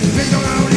Perdonado